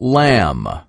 lamb.